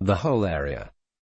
The whole area.